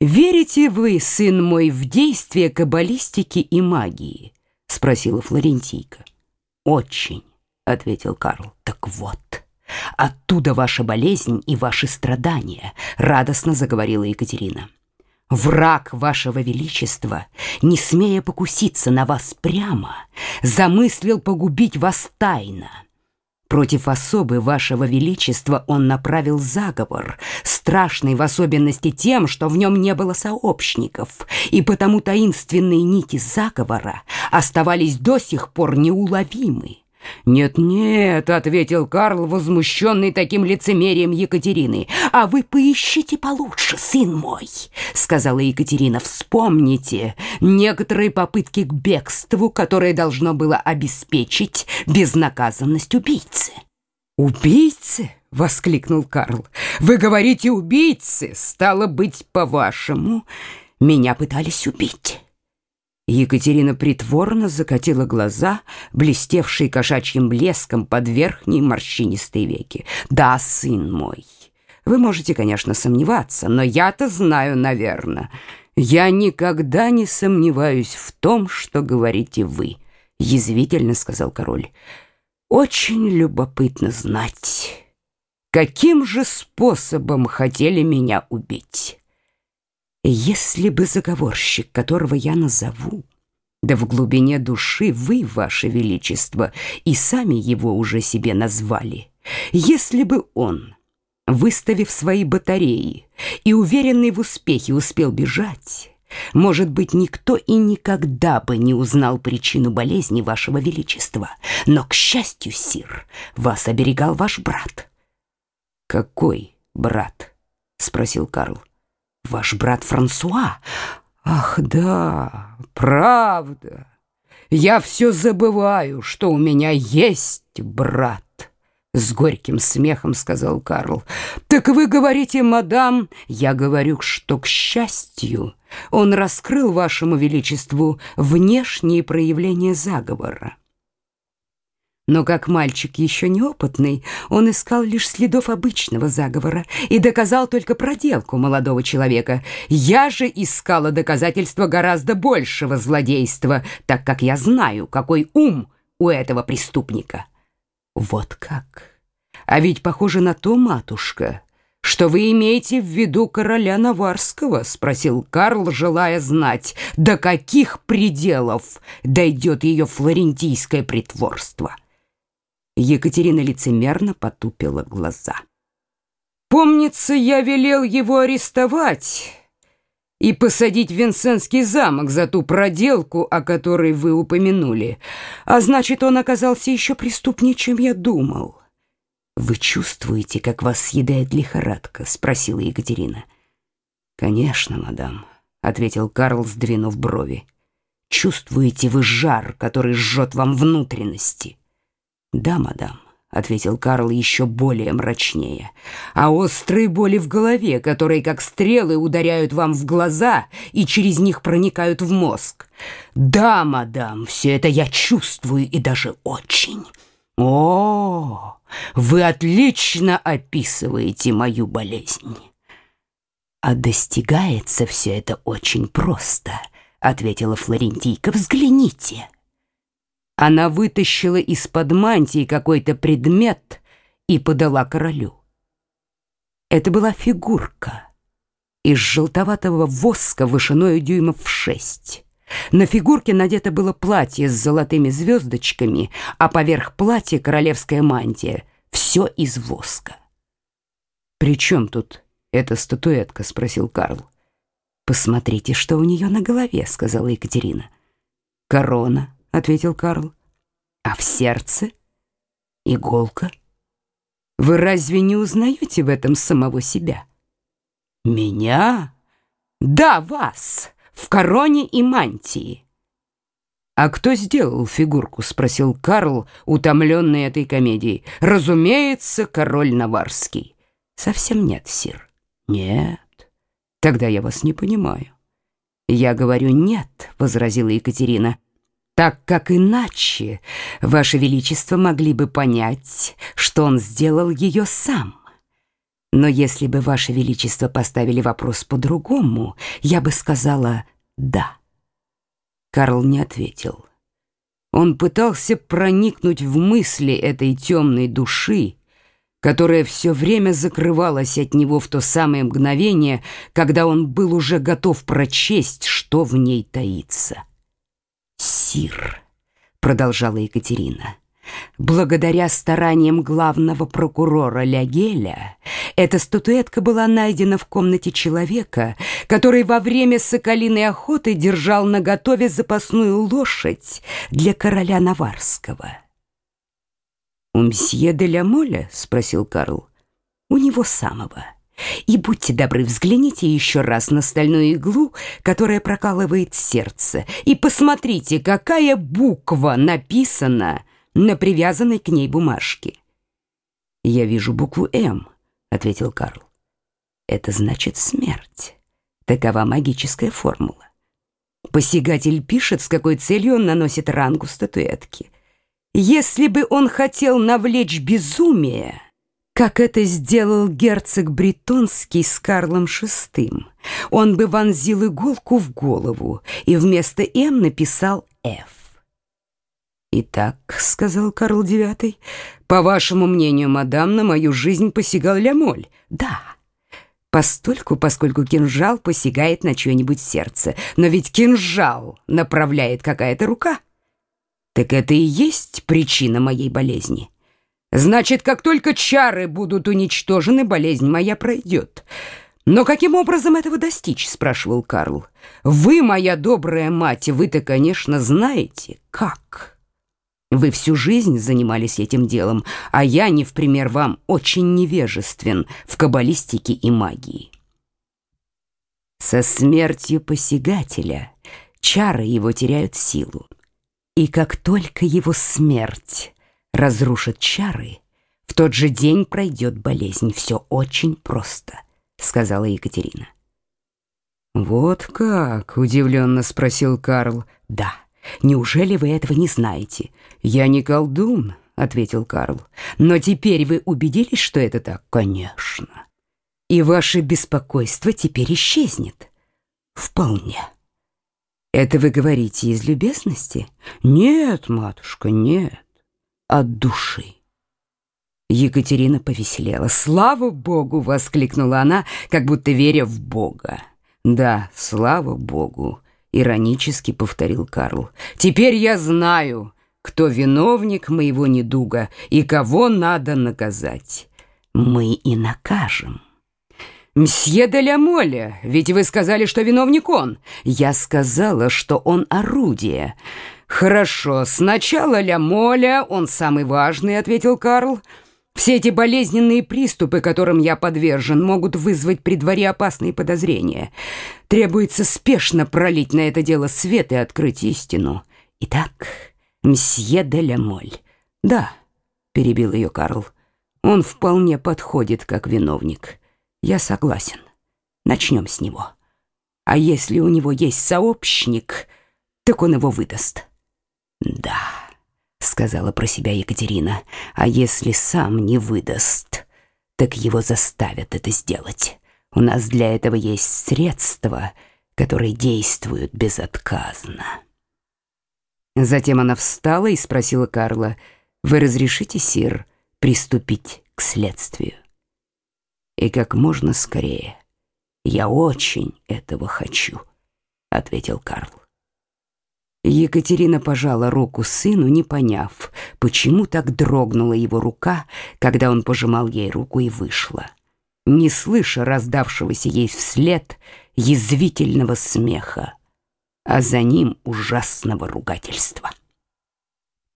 «Верите вы, сын мой, в действие каббалистики и магии?» — спросила Флорентийка. «Очень», — ответил Карл. «Так вот, оттуда ваша болезнь и ваши страдания», — радостно заговорила Екатерина. «Враг вашего величества, не смея покуситься на вас прямо, замыслил погубить вас тайно». Против особы вашего величества он направил заговор, страшный в особенности тем, что в нем не было сообщников, и потому таинственные нити заговора оставались до сих пор неуловимы. «Нет-нет», — ответил Карл, возмущенный таким лицемерием Екатерины. «А вы поищите получше, сын мой», — сказала Екатерина. «Вспомните некоторые попытки к бегству, которое должно было обеспечить безнаказанность убийцы». «Убийцы?» — воскликнул Карл. «Вы говорите убийцы? Стало быть, по-вашему, меня пытались убить». Екатерина притворно закатила глаза, блестевшие кошачьим блеском под верхние морщинистые веки. «Да, сын мой, вы можете, конечно, сомневаться, но я-то знаю, наверное. Я никогда не сомневаюсь в том, что говорите вы», — язвительно сказал король. «Очень любопытно знать, каким же способом хотели меня убить». Если бы заговорщик, которого я назову, да в глубине души вы, ваше величество, и сами его уже себе назвали, если бы он, выставив свои батареи и уверенный в успехе, успел бежать, может быть, никто и никогда бы не узнал причину болезни вашего величества. Но, к счастью, сир, вас оберегал ваш брат. «Какой брат?» — спросил Карл ваш брат Франсуа. Ах, да, правда. Я все забываю, что у меня есть брат. С горьким смехом сказал Карл. Так вы говорите, мадам, я говорю, что к счастью он раскрыл вашему величеству внешние проявления заговора. Но как мальчик еще неопытный, он искал лишь следов обычного заговора и доказал только проделку молодого человека. Я же искала доказательства гораздо большего злодейства, так как я знаю, какой ум у этого преступника. Вот как. А ведь похоже на то, матушка, что вы имеете в виду короля Наварского, спросил Карл, желая знать, до каких пределов дойдет ее флорентийское притворство. Екатерина лицемерно потупила глаза. «Помнится, я велел его арестовать и посадить в Винсенский замок за ту проделку, о которой вы упомянули. А значит, он оказался еще преступнее, чем я думал». «Вы чувствуете, как вас съедает лихорадка?» — спросила Екатерина. «Конечно, мадам», — ответил Карл, сдвинув брови. «Чувствуете вы жар, который жжет вам внутренности?» «Да, мадам», — ответил Карл еще более мрачнее, «а острые боли в голове, которые, как стрелы, ударяют вам в глаза и через них проникают в мозг. Да, мадам, все это я чувствую и даже очень. О, вы отлично описываете мою болезнь». «А достигается все это очень просто», — ответила Флорентийка. «Взгляните». Она вытащила из-под мантии какой-то предмет и подала королю. Это была фигурка из желтоватого воска вышиною дюймов в шесть. На фигурке надето было платье с золотыми звездочками, а поверх платья королевская мантия. Все из воска. «При чем тут эта статуэтка?» — спросил Карл. «Посмотрите, что у нее на голове», — сказала Екатерина. «Корона, ответил Карл. А в сердце иголка. Вы разве не узнаете в этом самого себя? Меня? Да, вас, в короне и мантии. А кто сделал фигурку, спросил Карл, утомленный этой комедией. Разумеется, король Наварский. Совсем нет, сир. Нет. Тогда я вас не понимаю. Я говорю нет, возразила Екатерина так как иначе, Ваше Величество, могли бы понять, что он сделал ее сам. Но если бы Ваше Величество поставили вопрос по-другому, я бы сказала «да». Карл не ответил. Он пытался проникнуть в мысли этой темной души, которая все время закрывалась от него в то самое мгновение, когда он был уже готов прочесть, что в ней таится. «Сир», — продолжала Екатерина, — Благодаря стараниям главного прокурора Лягеля эта статуэтка была найдена в комнате человека, который во время соколиной охоты держал наготове запасную лошадь для короля Наварского. «У мсье де ля Моля?» — спросил Карл. «У него самого. И будьте добры, взгляните еще раз на стальную иглу, которая прокалывает сердце, и посмотрите, какая буква написана на привязанной к ней бумажке. «Я вижу букву «М», — ответил Карл. «Это значит смерть. Такова магическая формула. Посягатель пишет, с какой целью он наносит рангу статуэтки. Если бы он хотел навлечь безумие, как это сделал герцог Бретонский с Карлом VI, он бы вонзил иголку в голову и вместо «М» написал «Ф». «Итак», — сказал Карл IX, — «по вашему мнению, мадам, на мою жизнь посягал Лямоль?» «Да, постольку, поскольку кинжал посягает на чье-нибудь сердце. Но ведь кинжал направляет какая-то рука. Так это и есть причина моей болезни. Значит, как только чары будут уничтожены, болезнь моя пройдет». «Но каким образом этого достичь?» — спрашивал Карл. «Вы, моя добрая мать, вы-то, конечно, знаете, как». Вы всю жизнь занимались этим делом, а я, не в пример вам, очень невежествен в каббалистике и магии. Со смертью посягателя чары его теряют силу. И как только его смерть разрушит чары, в тот же день пройдет болезнь. Все очень просто, сказала Екатерина. Вот как, удивленно спросил Карл. Да. Неужели вы этого не знаете? Я не колдун, ответил Карл. Но теперь вы убедились, что это так? Конечно. И ваше беспокойство теперь исчезнет. Вполне. Это вы говорите из любезности? Нет, матушка, нет. От души. Екатерина повеселела. «Слава Богу!» — воскликнула она, как будто веря в Бога. «Да, слава Богу!» иронически повторил Карл. Теперь я знаю, кто виновник моего недуга и кого надо наказать. Мы и накажем. «Мсье де ля Моле, ведь вы сказали, что виновник он». «Я сказала, что он орудие». «Хорошо, сначала ля Моля, он самый важный», — ответил Карл. Все эти болезненные приступы, которым я подвержен, могут вызвать при дворе опасные подозрения. Требуется спешно пролить на это дело свет и открыть истину. Итак, мсье де ля Моль. Да, перебил ее Карл. Он вполне подходит как виновник. Я согласен. Начнем с него. А если у него есть сообщник, так он его выдаст. Да сказала про себя Екатерина. А если сам не выдаст, так его заставят это сделать. У нас для этого есть средства, которые действуют безотказно. Затем она встала и спросила Карла: "Вы разрешите, сир, приступить к следствию?" "И как можно скорее. Я очень этого хочу", ответил Карл. Екатерина пожала руку сыну, не поняв, почему так дрогнула его рука, когда он пожимал ей руку и вышла, не слыша раздавшегося ей вслед язвительного смеха, а за ним ужасного ругательства.